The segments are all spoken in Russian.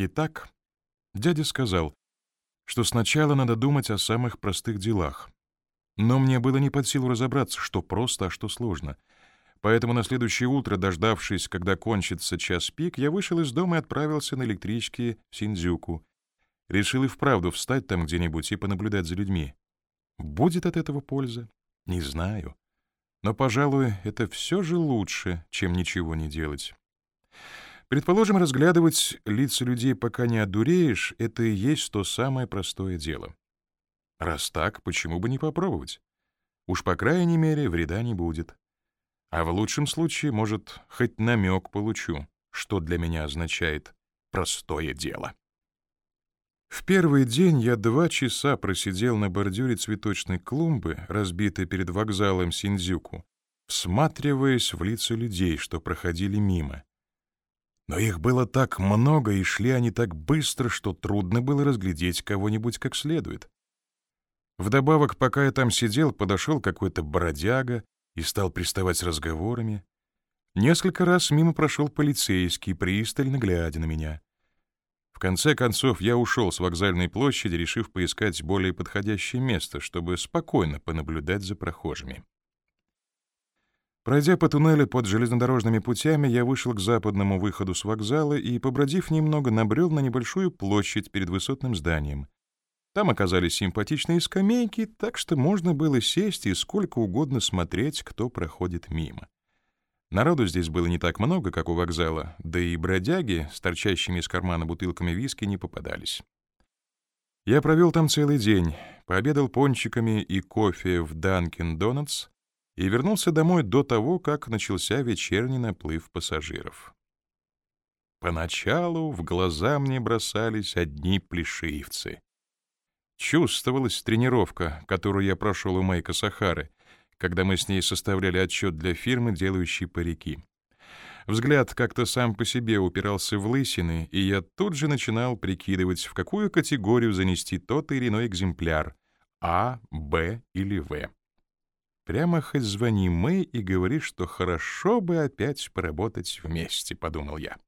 Итак, дядя сказал, что сначала надо думать о самых простых делах. Но мне было не под силу разобраться, что просто, а что сложно. Поэтому на следующее утро, дождавшись, когда кончится час пик, я вышел из дома и отправился на электричке в Синдзюку. Решил и вправду встать там где-нибудь и понаблюдать за людьми. Будет от этого польза? Не знаю. Но, пожалуй, это все же лучше, чем ничего не делать. Предположим, разглядывать лица людей, пока не одуреешь, это и есть то самое простое дело. Раз так, почему бы не попробовать? Уж по крайней мере вреда не будет. А в лучшем случае, может, хоть намек получу, что для меня означает простое дело. В первый день я два часа просидел на бордюре цветочной клумбы, разбитой перед вокзалом Синдзюку, всматриваясь в лица людей, что проходили мимо. Но их было так много, и шли они так быстро, что трудно было разглядеть кого-нибудь как следует. Вдобавок, пока я там сидел, подошел какой-то бродяга и стал приставать с разговорами. Несколько раз мимо прошел полицейский, пристально глядя на меня. В конце концов, я ушел с вокзальной площади, решив поискать более подходящее место, чтобы спокойно понаблюдать за прохожими. Пройдя по туннелю под железнодорожными путями, я вышел к западному выходу с вокзала и, побродив немного, набрел на небольшую площадь перед высотным зданием. Там оказались симпатичные скамейки, так что можно было сесть и сколько угодно смотреть, кто проходит мимо. Народу здесь было не так много, как у вокзала, да и бродяги с торчащими из кармана бутылками виски не попадались. Я провел там целый день, пообедал пончиками и кофе в Dunkin' Donuts, и вернулся домой до того, как начался вечерний наплыв пассажиров. Поначалу в глаза мне бросались одни плешивцы. Чувствовалась тренировка, которую я прошел у Майка Сахары, когда мы с ней составляли отчет для фирмы, делающей парики. Взгляд как-то сам по себе упирался в лысины, и я тут же начинал прикидывать, в какую категорию занести тот или иной экземпляр — А, Б или В. Прямо хоть звони мы и говори, что хорошо бы опять поработать вместе, — подумал я.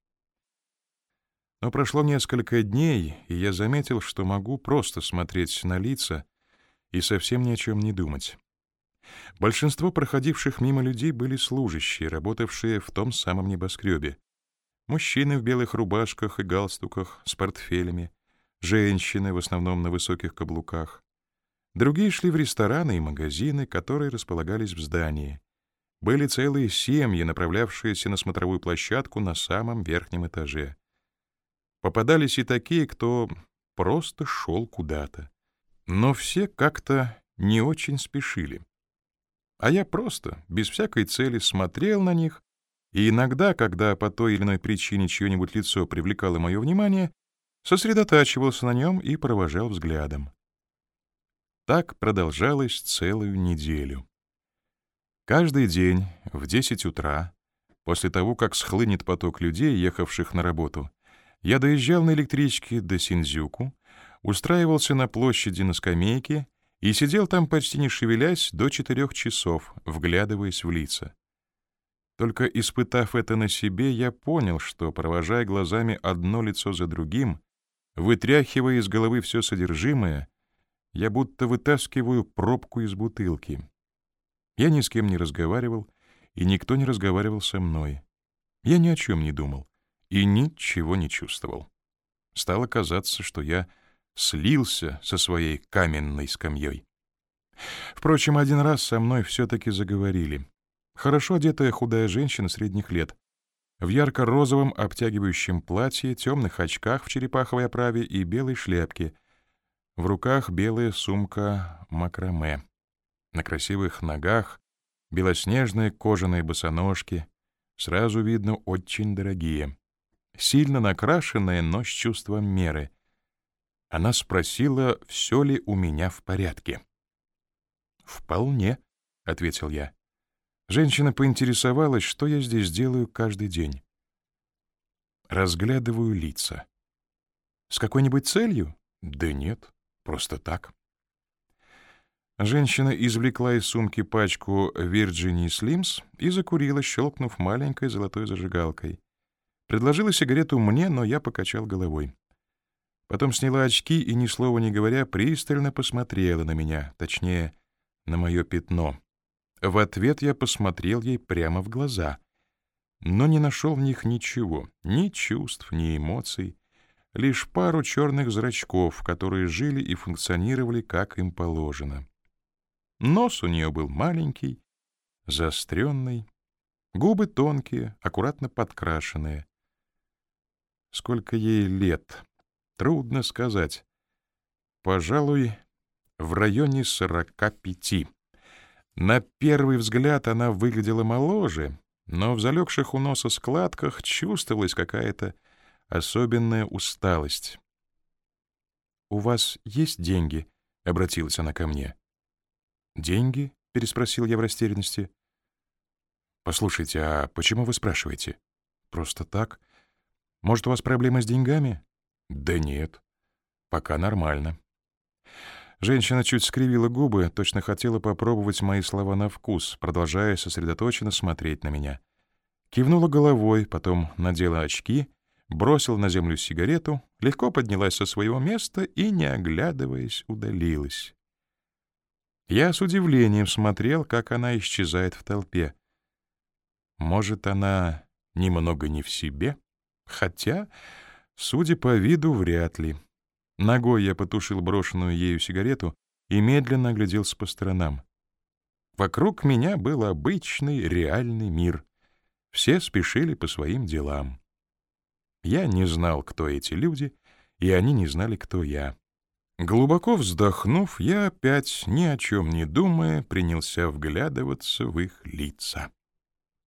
Но прошло несколько дней, и я заметил, что могу просто смотреть на лица и совсем ни о чем не думать. Большинство проходивших мимо людей были служащие, работавшие в том самом небоскребе. Мужчины в белых рубашках и галстуках с портфелями, женщины в основном на высоких каблуках. Другие шли в рестораны и магазины, которые располагались в здании. Были целые семьи, направлявшиеся на смотровую площадку на самом верхнем этаже. Попадались и такие, кто просто шел куда-то. Но все как-то не очень спешили. А я просто, без всякой цели, смотрел на них, и иногда, когда по той или иной причине чье-нибудь лицо привлекало мое внимание, сосредотачивался на нем и провожал взглядом. Так продолжалось целую неделю. Каждый день в 10 утра, после того, как схлынет поток людей, ехавших на работу, я доезжал на электричке до Синдзюку, устраивался на площади на скамейке и сидел там почти не шевелясь до четырех часов, вглядываясь в лица. Только испытав это на себе, я понял, что, провожая глазами одно лицо за другим, вытряхивая из головы все содержимое, я будто вытаскиваю пробку из бутылки. Я ни с кем не разговаривал, и никто не разговаривал со мной. Я ни о чем не думал и ничего не чувствовал. Стало казаться, что я слился со своей каменной скамьей. Впрочем, один раз со мной все-таки заговорили. Хорошо одетая худая женщина средних лет, в ярко-розовом обтягивающем платье, темных очках в черепаховой оправе и белой шляпке — в руках белая сумка макраме. На красивых ногах белоснежные кожаные босоножки, сразу видно очень дорогие. Сильно накрашенная, но с чувством меры. Она спросила, все ли у меня в порядке. «Вполне», — ответил я. Женщина поинтересовалась, что я здесь делаю каждый день. Разглядываю лица. «С какой-нибудь целью?» «Да нет. Просто так. Женщина извлекла из сумки пачку Virginia Slims и закурила, щелкнув маленькой золотой зажигалкой. Предложила сигарету мне, но я покачал головой. Потом сняла очки и, ни слова не говоря, пристально посмотрела на меня, точнее, на мое пятно. В ответ я посмотрел ей прямо в глаза, но не нашел в них ничего, ни чувств, ни эмоций, лишь пару черных зрачков, которые жили и функционировали, как им положено. Нос у нее был маленький, заостренный, губы тонкие, аккуратно подкрашенные. Сколько ей лет? Трудно сказать. Пожалуй, в районе сорока пяти. На первый взгляд она выглядела моложе, но в залегших у носа складках чувствовалась какая-то особенная усталость. «У вас есть деньги?» — обратилась она ко мне. «Деньги?» — переспросил я в растерянности. «Послушайте, а почему вы спрашиваете?» «Просто так. Может, у вас проблемы с деньгами?» «Да нет. Пока нормально». Женщина чуть скривила губы, точно хотела попробовать мои слова на вкус, продолжая сосредоточенно смотреть на меня. Кивнула головой, потом надела очки, бросила на землю сигарету, легко поднялась со своего места и, не оглядываясь, удалилась. Я с удивлением смотрел, как она исчезает в толпе. Может, она немного не в себе? Хотя, судя по виду, вряд ли. Ногой я потушил брошенную ею сигарету и медленно огляделся по сторонам. Вокруг меня был обычный, реальный мир. Все спешили по своим делам. Я не знал, кто эти люди, и они не знали, кто я. Глубоко вздохнув, я опять, ни о чем не думая, принялся вглядываться в их лица.